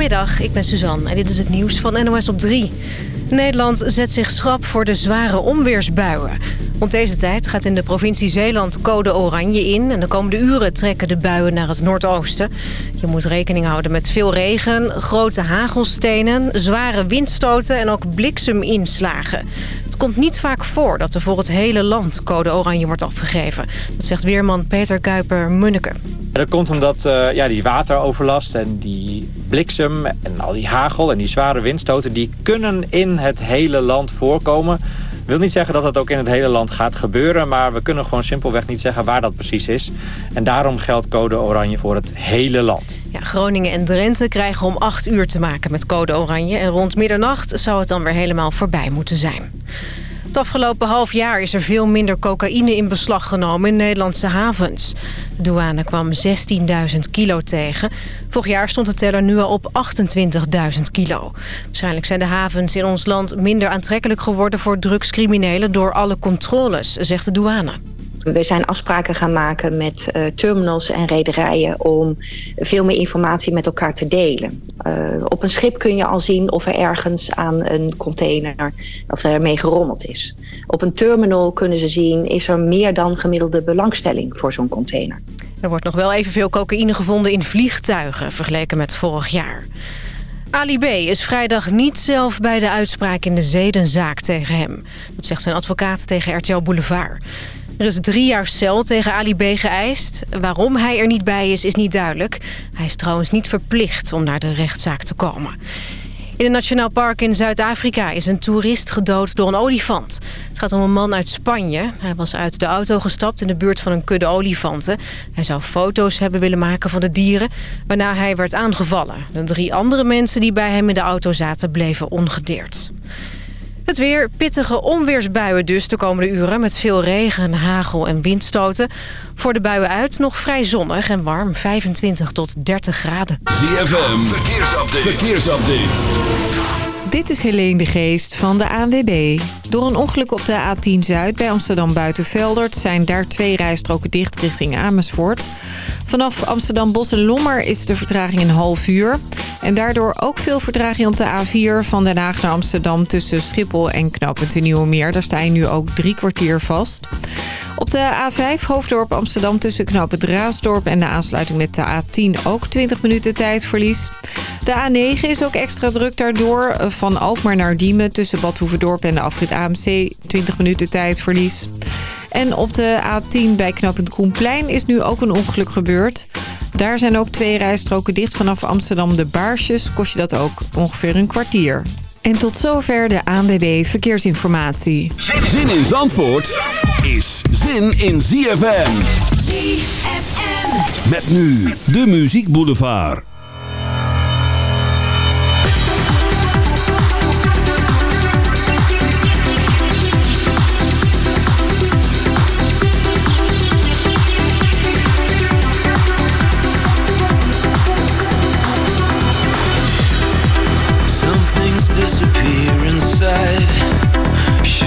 Goedemiddag, ik ben Suzanne en dit is het nieuws van NOS op 3. Nederland zet zich schrap voor de zware onweersbuien. Rond deze tijd gaat in de provincie Zeeland code oranje in... en de komende uren trekken de buien naar het noordoosten. Je moet rekening houden met veel regen, grote hagelstenen... zware windstoten en ook blikseminslagen. Het komt niet vaak voor dat er voor het hele land code oranje wordt afgegeven. Dat zegt weerman Peter Kuiper-Munneke. Dat komt omdat uh, ja, die wateroverlast en die bliksem en al die hagel en die zware windstoten... die kunnen in het hele land voorkomen. wil niet zeggen dat het ook in het hele land gaat gebeuren... maar we kunnen gewoon simpelweg niet zeggen waar dat precies is. En daarom geldt code oranje voor het hele land. Ja, Groningen en Drenthe krijgen om 8 uur te maken met code oranje... en rond middernacht zou het dan weer helemaal voorbij moeten zijn. Het afgelopen half jaar is er veel minder cocaïne in beslag genomen in Nederlandse havens. De douane kwam 16.000 kilo tegen. Vorig jaar stond de teller nu al op 28.000 kilo. Waarschijnlijk zijn de havens in ons land minder aantrekkelijk geworden voor drugscriminelen door alle controles, zegt de douane. We zijn afspraken gaan maken met uh, terminals en rederijen om veel meer informatie met elkaar te delen. Uh, op een schip kun je al zien of er ergens aan een container of er mee gerommeld is. Op een terminal kunnen ze zien is er meer dan gemiddelde belangstelling voor zo'n container. Er wordt nog wel evenveel cocaïne gevonden in vliegtuigen vergeleken met vorig jaar. Ali B. is vrijdag niet zelf bij de uitspraak in de zedenzaak tegen hem. Dat zegt zijn advocaat tegen RTL Boulevard. Er is drie jaar cel tegen Ali B. geëist. Waarom hij er niet bij is, is niet duidelijk. Hij is trouwens niet verplicht om naar de rechtszaak te komen. In een nationaal park in Zuid-Afrika is een toerist gedood door een olifant. Het gaat om een man uit Spanje. Hij was uit de auto gestapt in de buurt van een kudde olifanten. Hij zou foto's hebben willen maken van de dieren, waarna hij werd aangevallen. De drie andere mensen die bij hem in de auto zaten bleven ongedeerd. Het weer, pittige onweersbuien dus de komende uren... met veel regen, hagel en windstoten. Voor de buien uit nog vrij zonnig en warm, 25 tot 30 graden. ZFM, verkeersupdate. verkeersupdate. Dit is Helene de Geest van de ANWB. Door een ongeluk op de A10 Zuid bij Amsterdam Buitenveldert... zijn daar twee rijstroken dicht richting Amersfoort. Vanaf Amsterdam Bos en Lommer is de vertraging een half uur. En daardoor ook veel vertraging op de A4 van Den Haag naar Amsterdam... tussen Schiphol en Knappend de Nieuwe Meer. Daar sta je nu ook drie kwartier vast. Op de A5 Hoofddorp Amsterdam tussen Knappend Raasdorp... en de aansluiting met de A10 ook 20 minuten tijdverlies. De A9 is ook extra druk daardoor. Van Alkmaar naar Diemen tussen Bad Hoeverdorp en de afrit AMC 20 minuten tijdverlies. En op de A10 bij knooppunt Koenplein is nu ook een ongeluk gebeurd. Daar zijn ook twee rijstroken dicht vanaf Amsterdam de Baarsjes. Kost je dat ook ongeveer een kwartier. En tot zover de ANWB Verkeersinformatie. Zin in Zandvoort is zin in ZFM. ZFM. Met nu de Muziek Boulevard.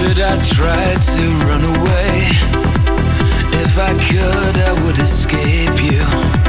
Should I try to run away? If I could, I would escape you.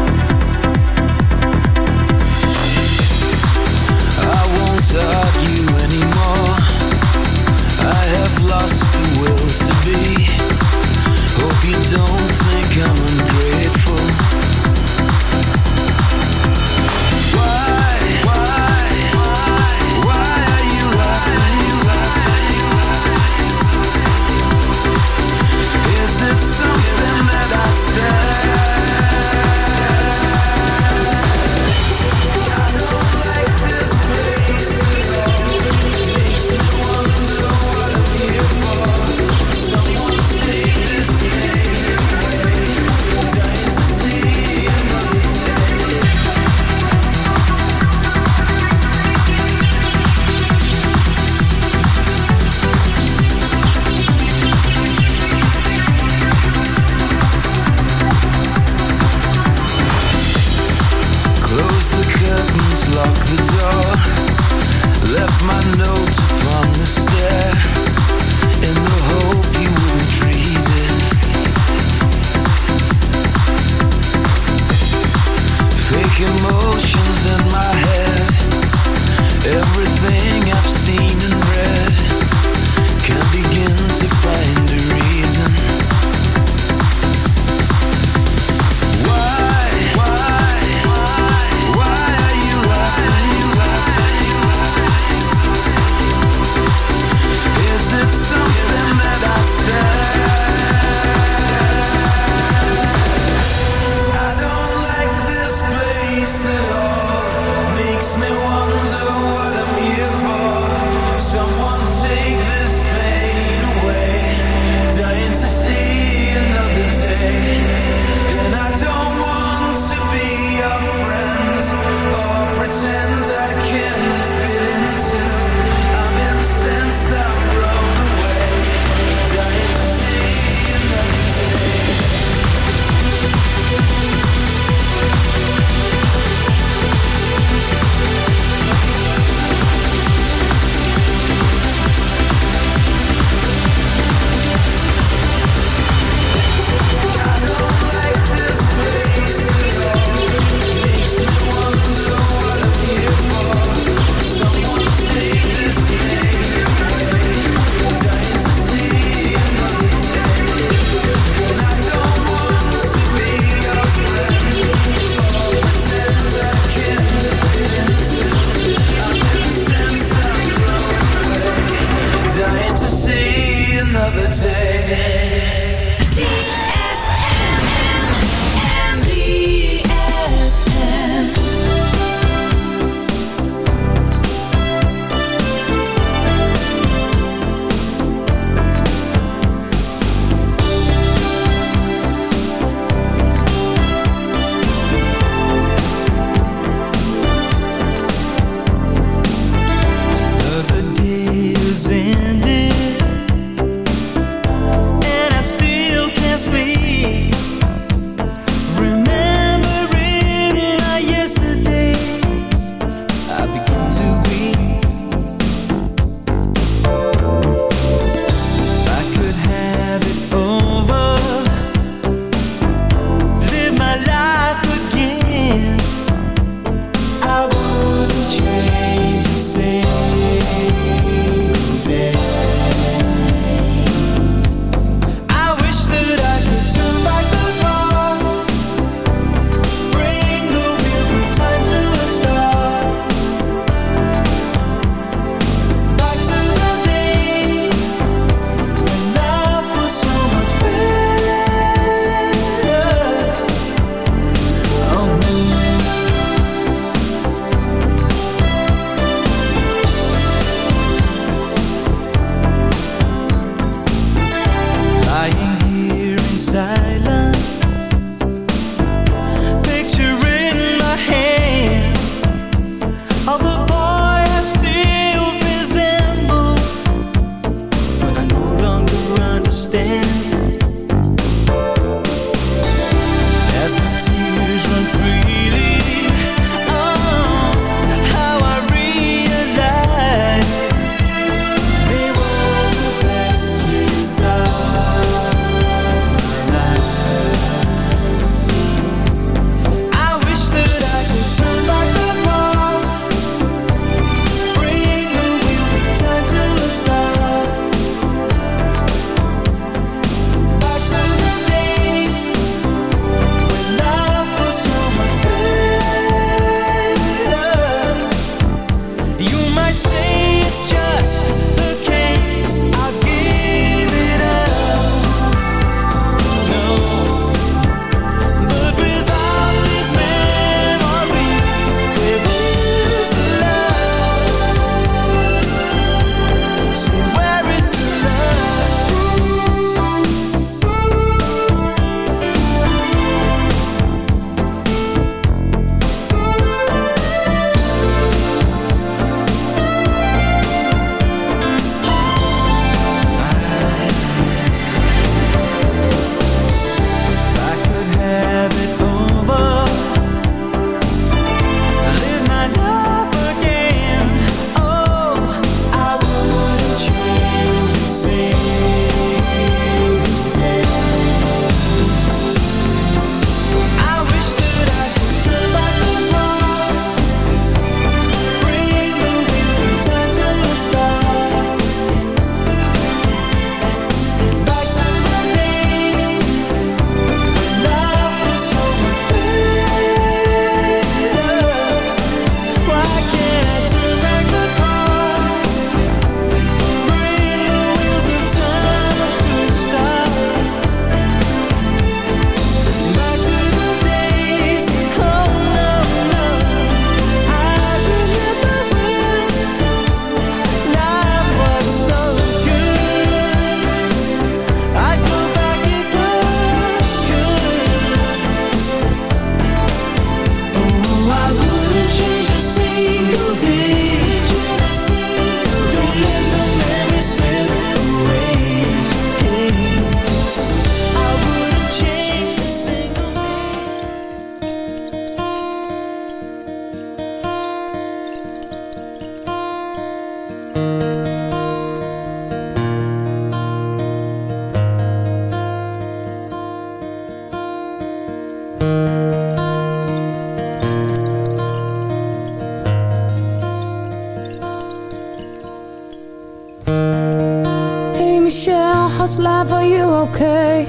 lost life, are you okay?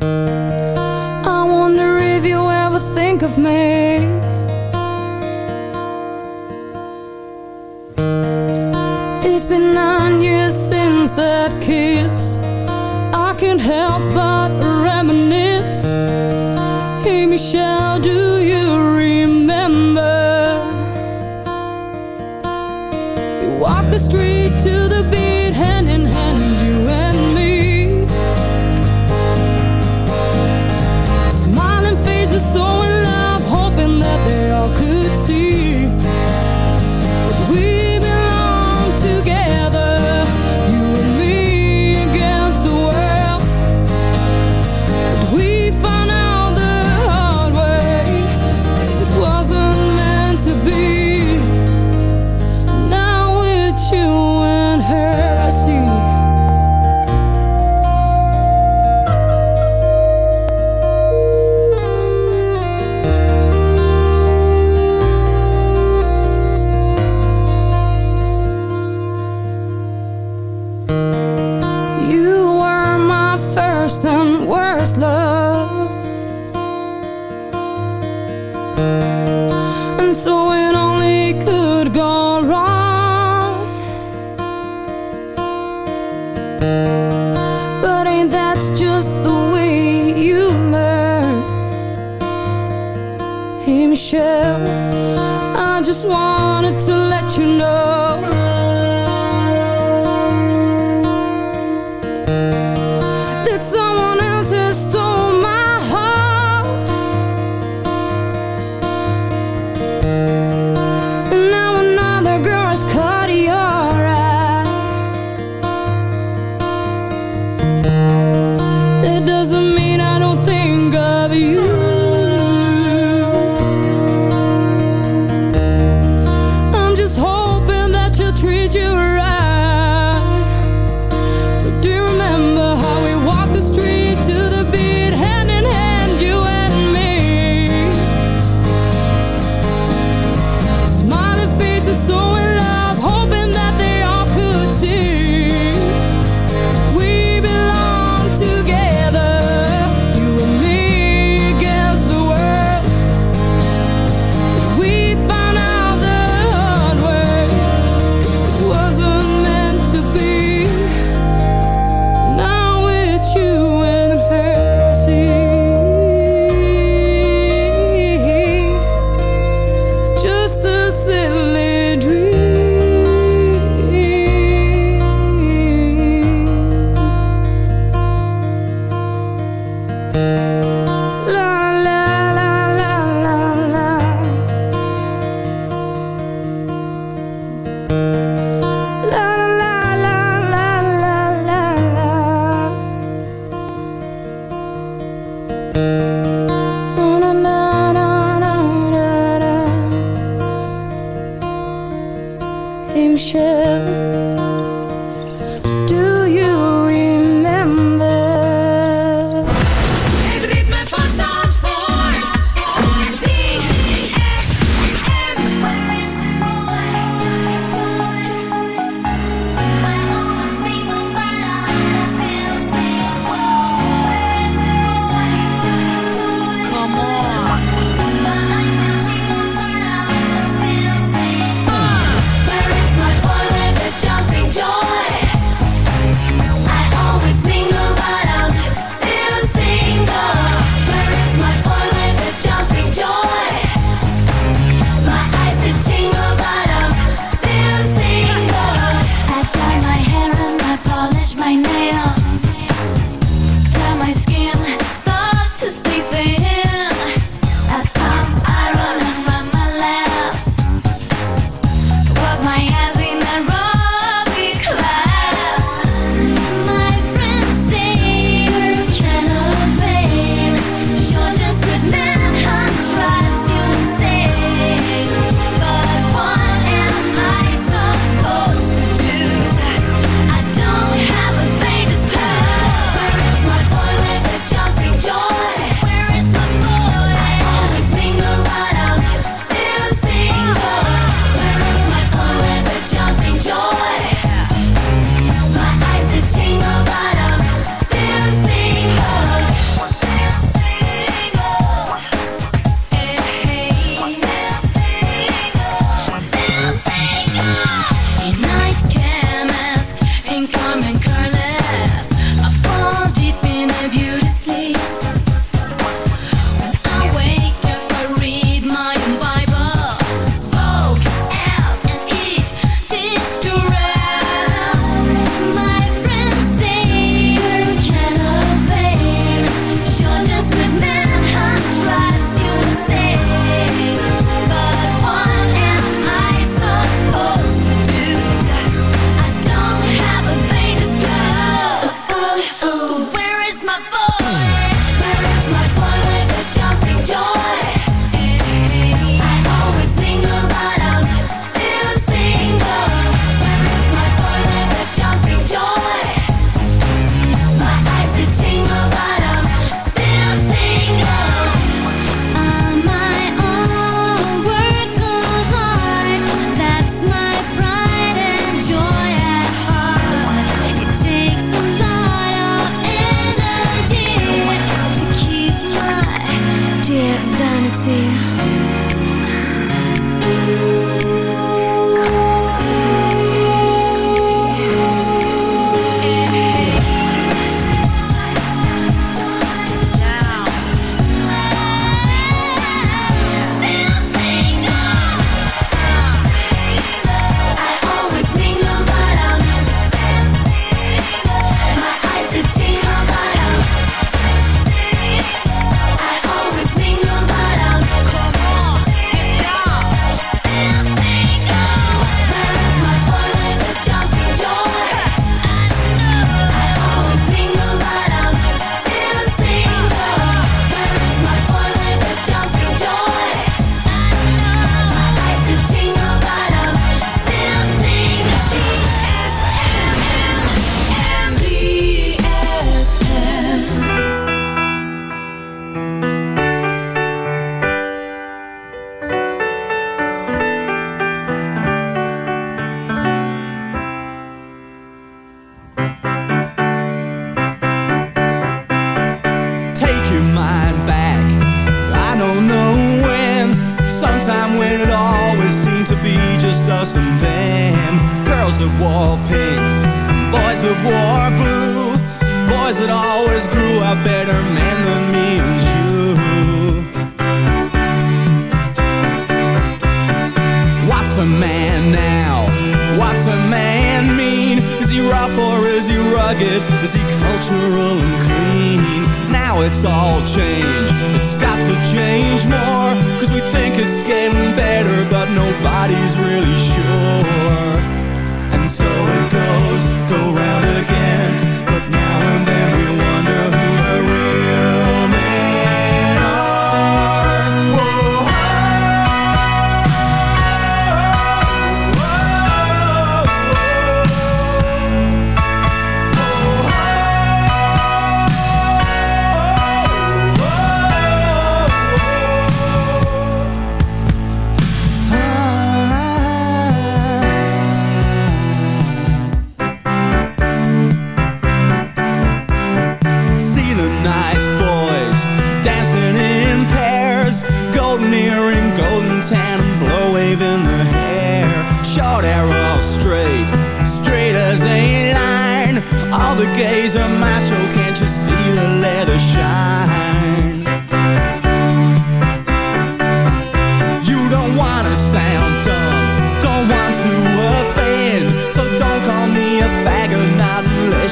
I wonder if you ever think of me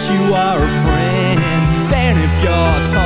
you are a friend. Then if you're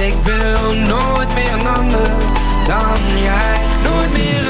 Ik wil nooit meer een ander Dan jij. Nooit meer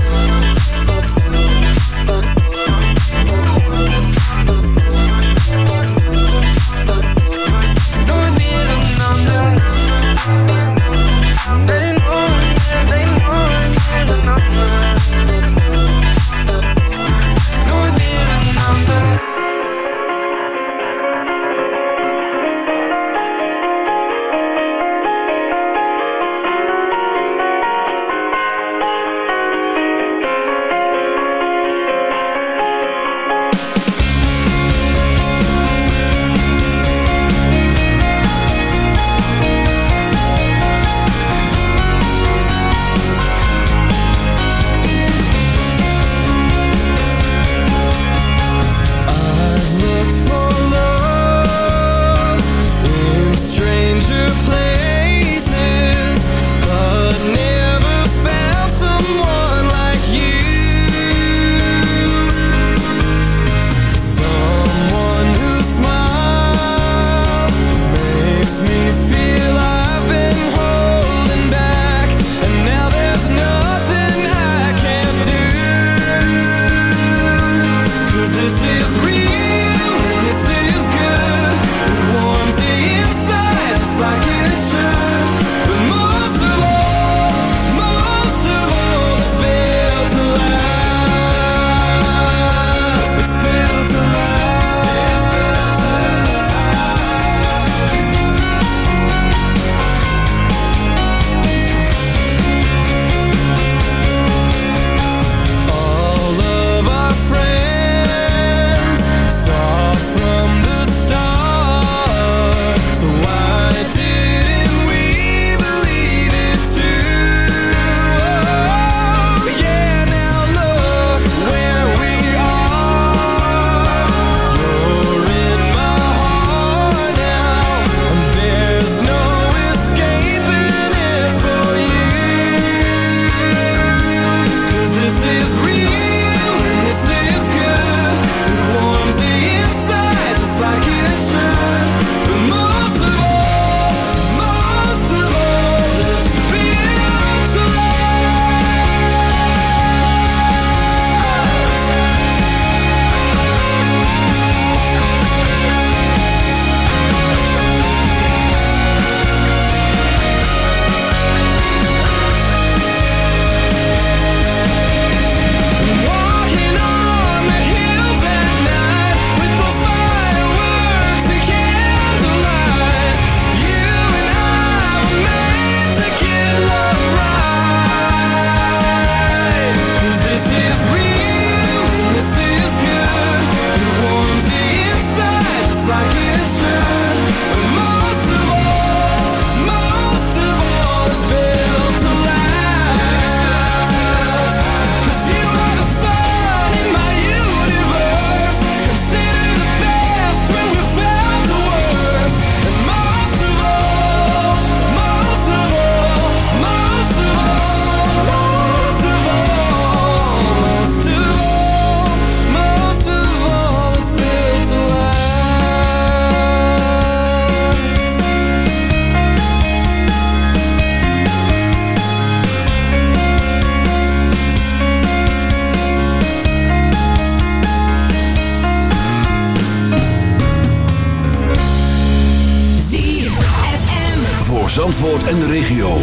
en de regio.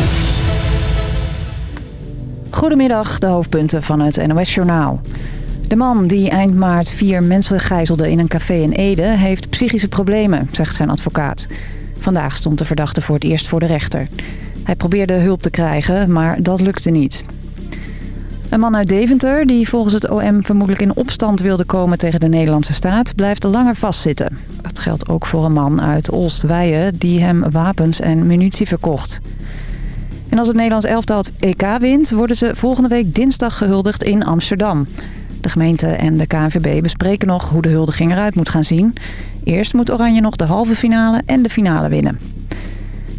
Goedemiddag, de hoofdpunten van het NOS-journaal. De man die eind maart vier mensen gijzelde in een café in Ede... heeft psychische problemen, zegt zijn advocaat. Vandaag stond de verdachte voor het eerst voor de rechter. Hij probeerde hulp te krijgen, maar dat lukte niet. Een man uit Deventer, die volgens het OM vermoedelijk in opstand wilde komen tegen de Nederlandse staat, blijft langer vastzitten. Dat geldt ook voor een man uit Olstweijen die hem wapens en munitie verkocht. En als het Nederlands elftal het EK wint, worden ze volgende week dinsdag gehuldigd in Amsterdam. De gemeente en de KNVB bespreken nog hoe de huldiging eruit moet gaan zien. Eerst moet Oranje nog de halve finale en de finale winnen.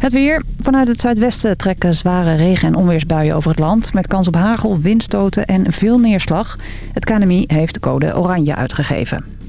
Het weer. Vanuit het zuidwesten trekken zware regen- en onweersbuien over het land... met kans op hagel, windstoten en veel neerslag. Het KNMI heeft de code oranje uitgegeven.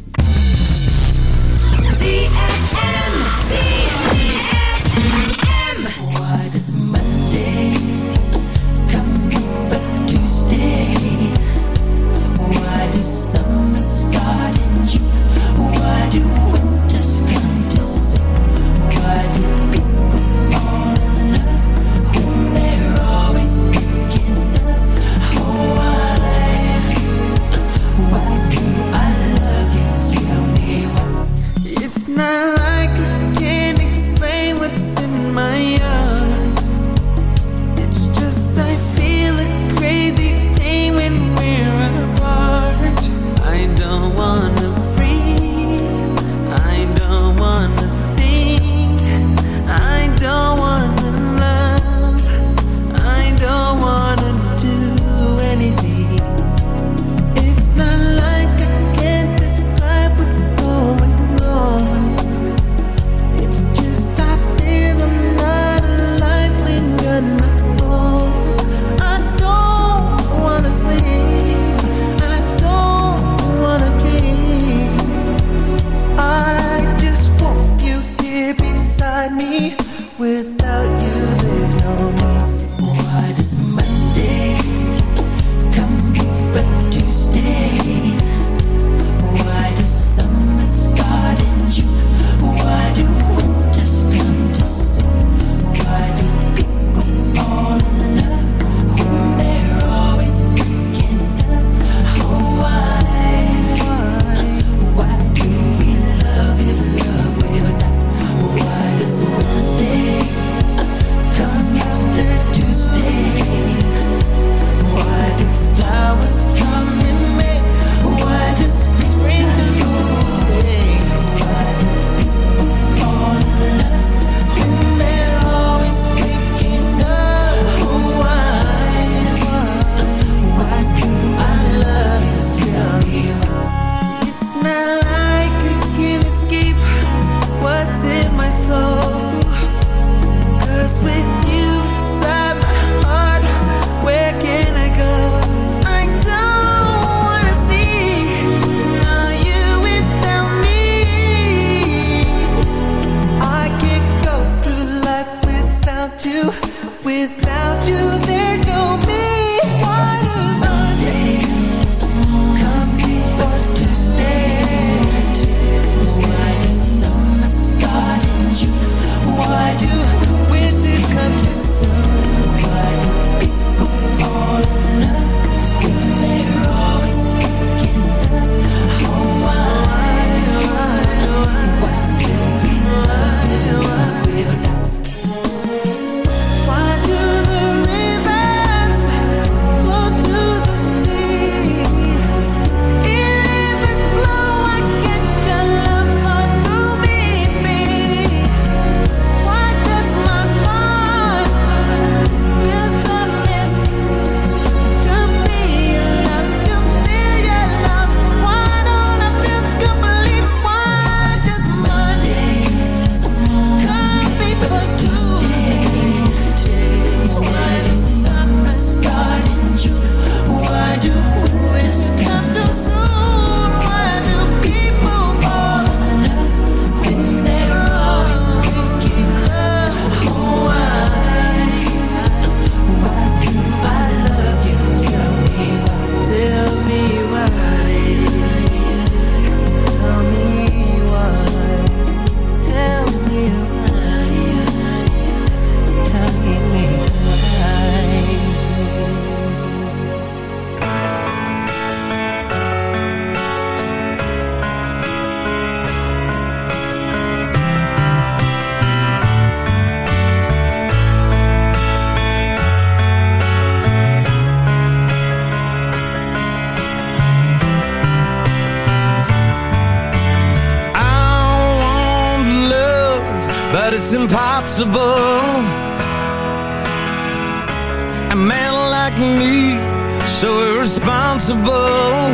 A man like me So irresponsible.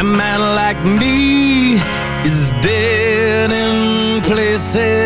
A man like me Is dead in places.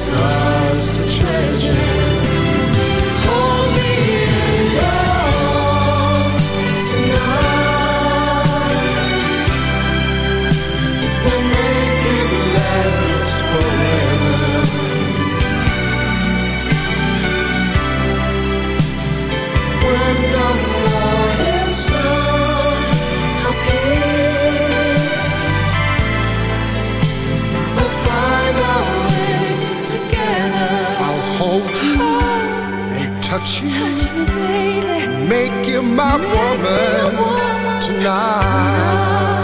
slow make you my woman tonight.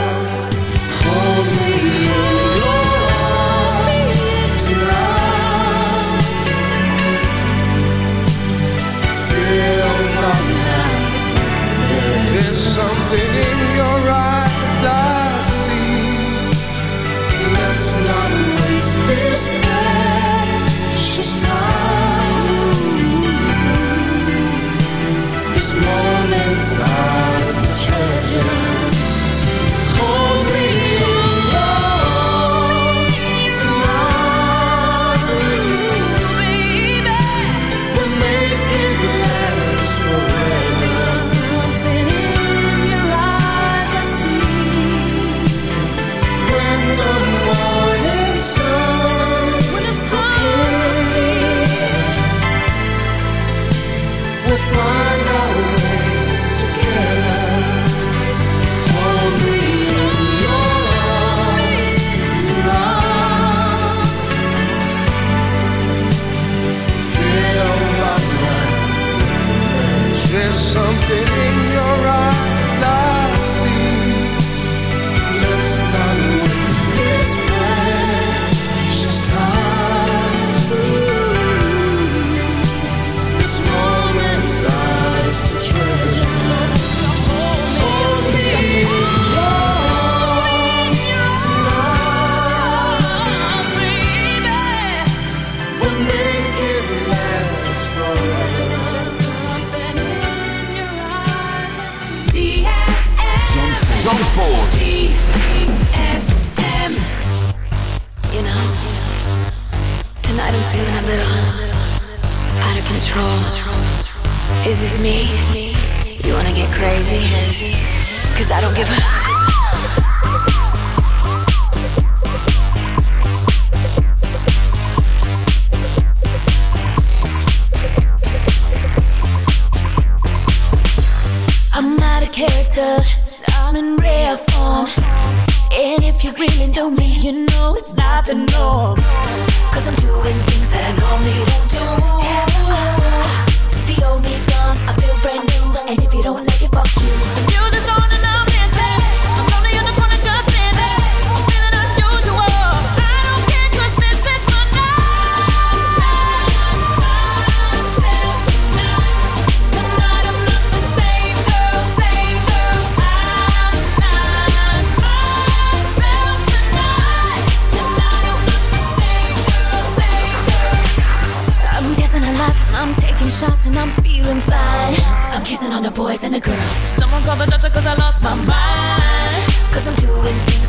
mind. I'm kissing on the boys and the girls. Someone call the doctor cause I lost my mind. Cause I'm doing things.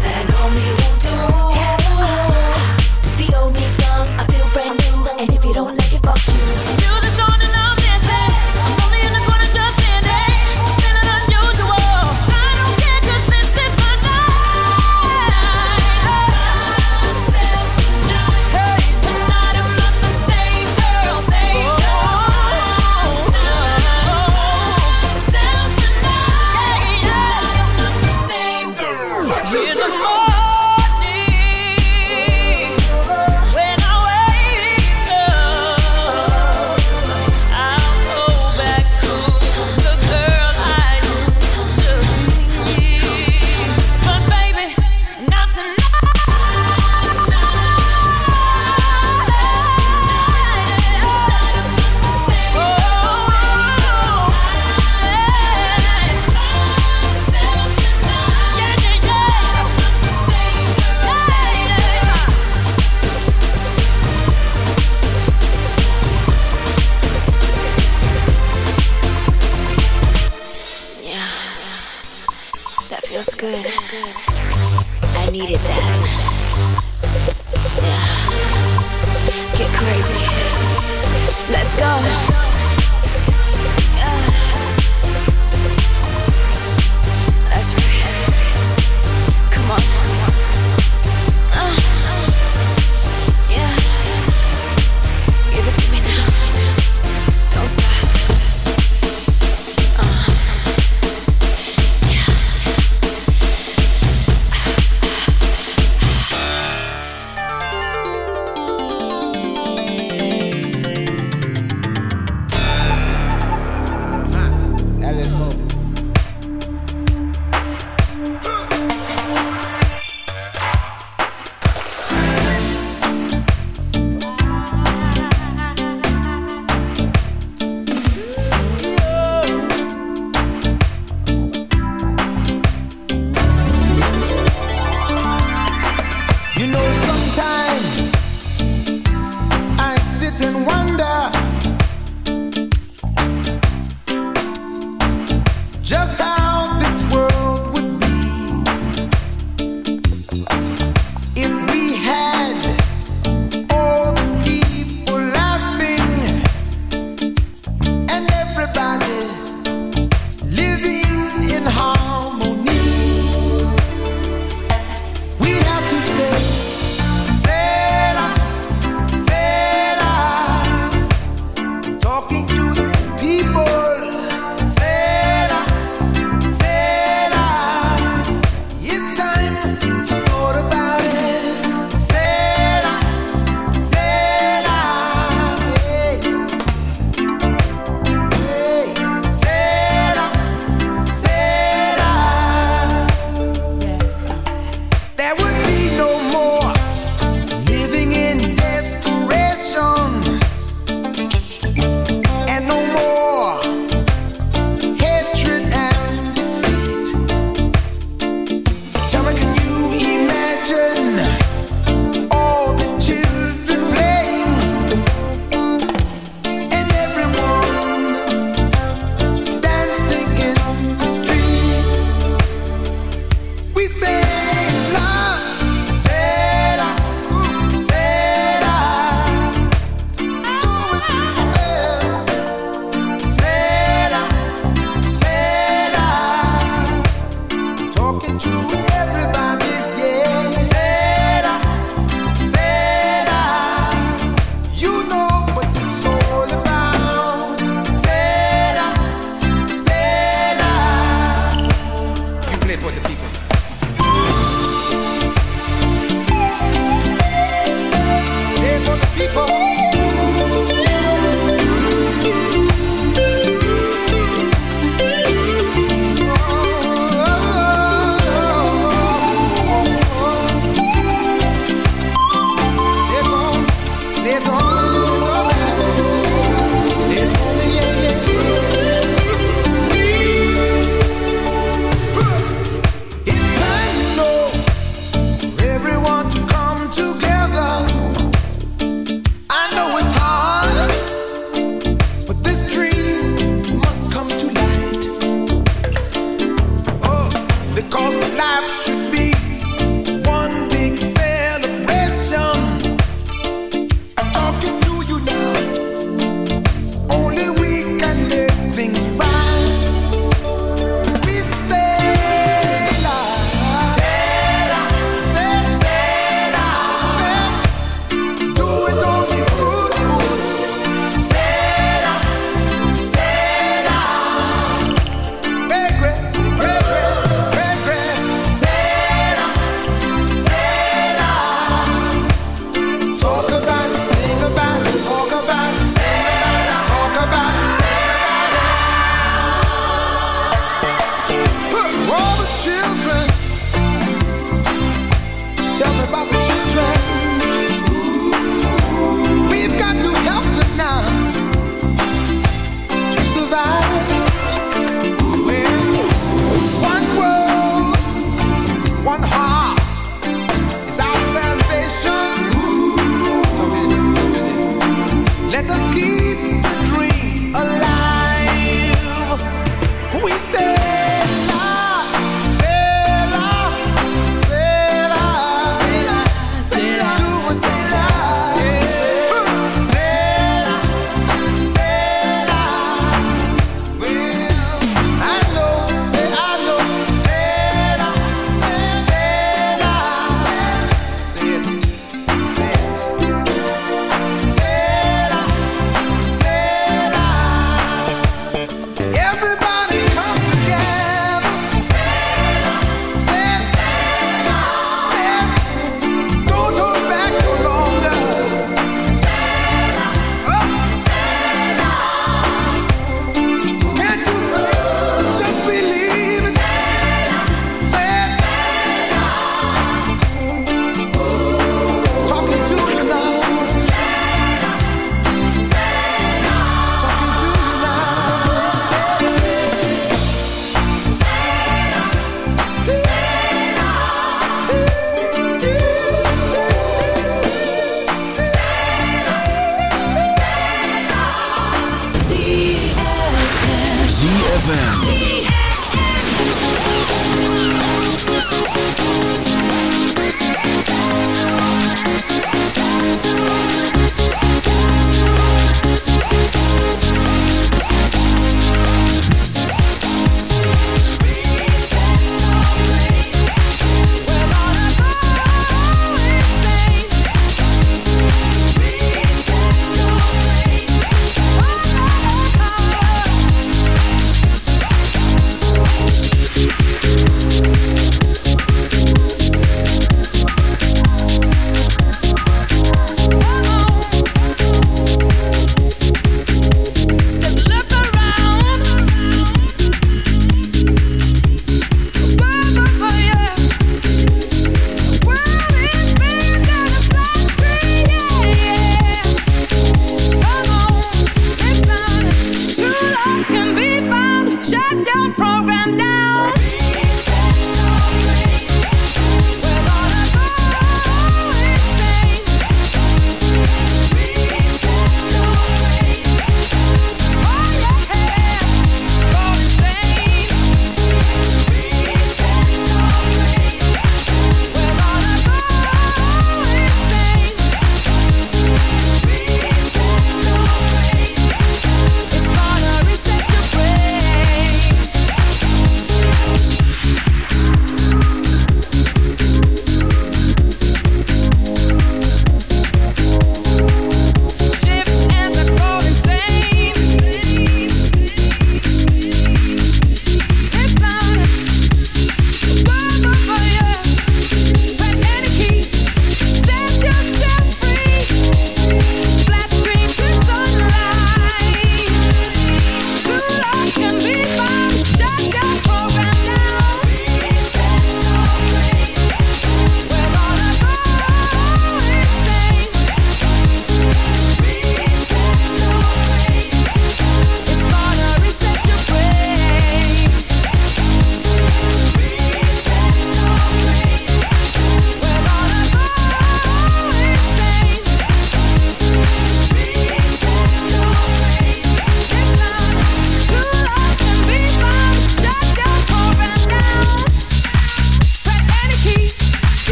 ZFM.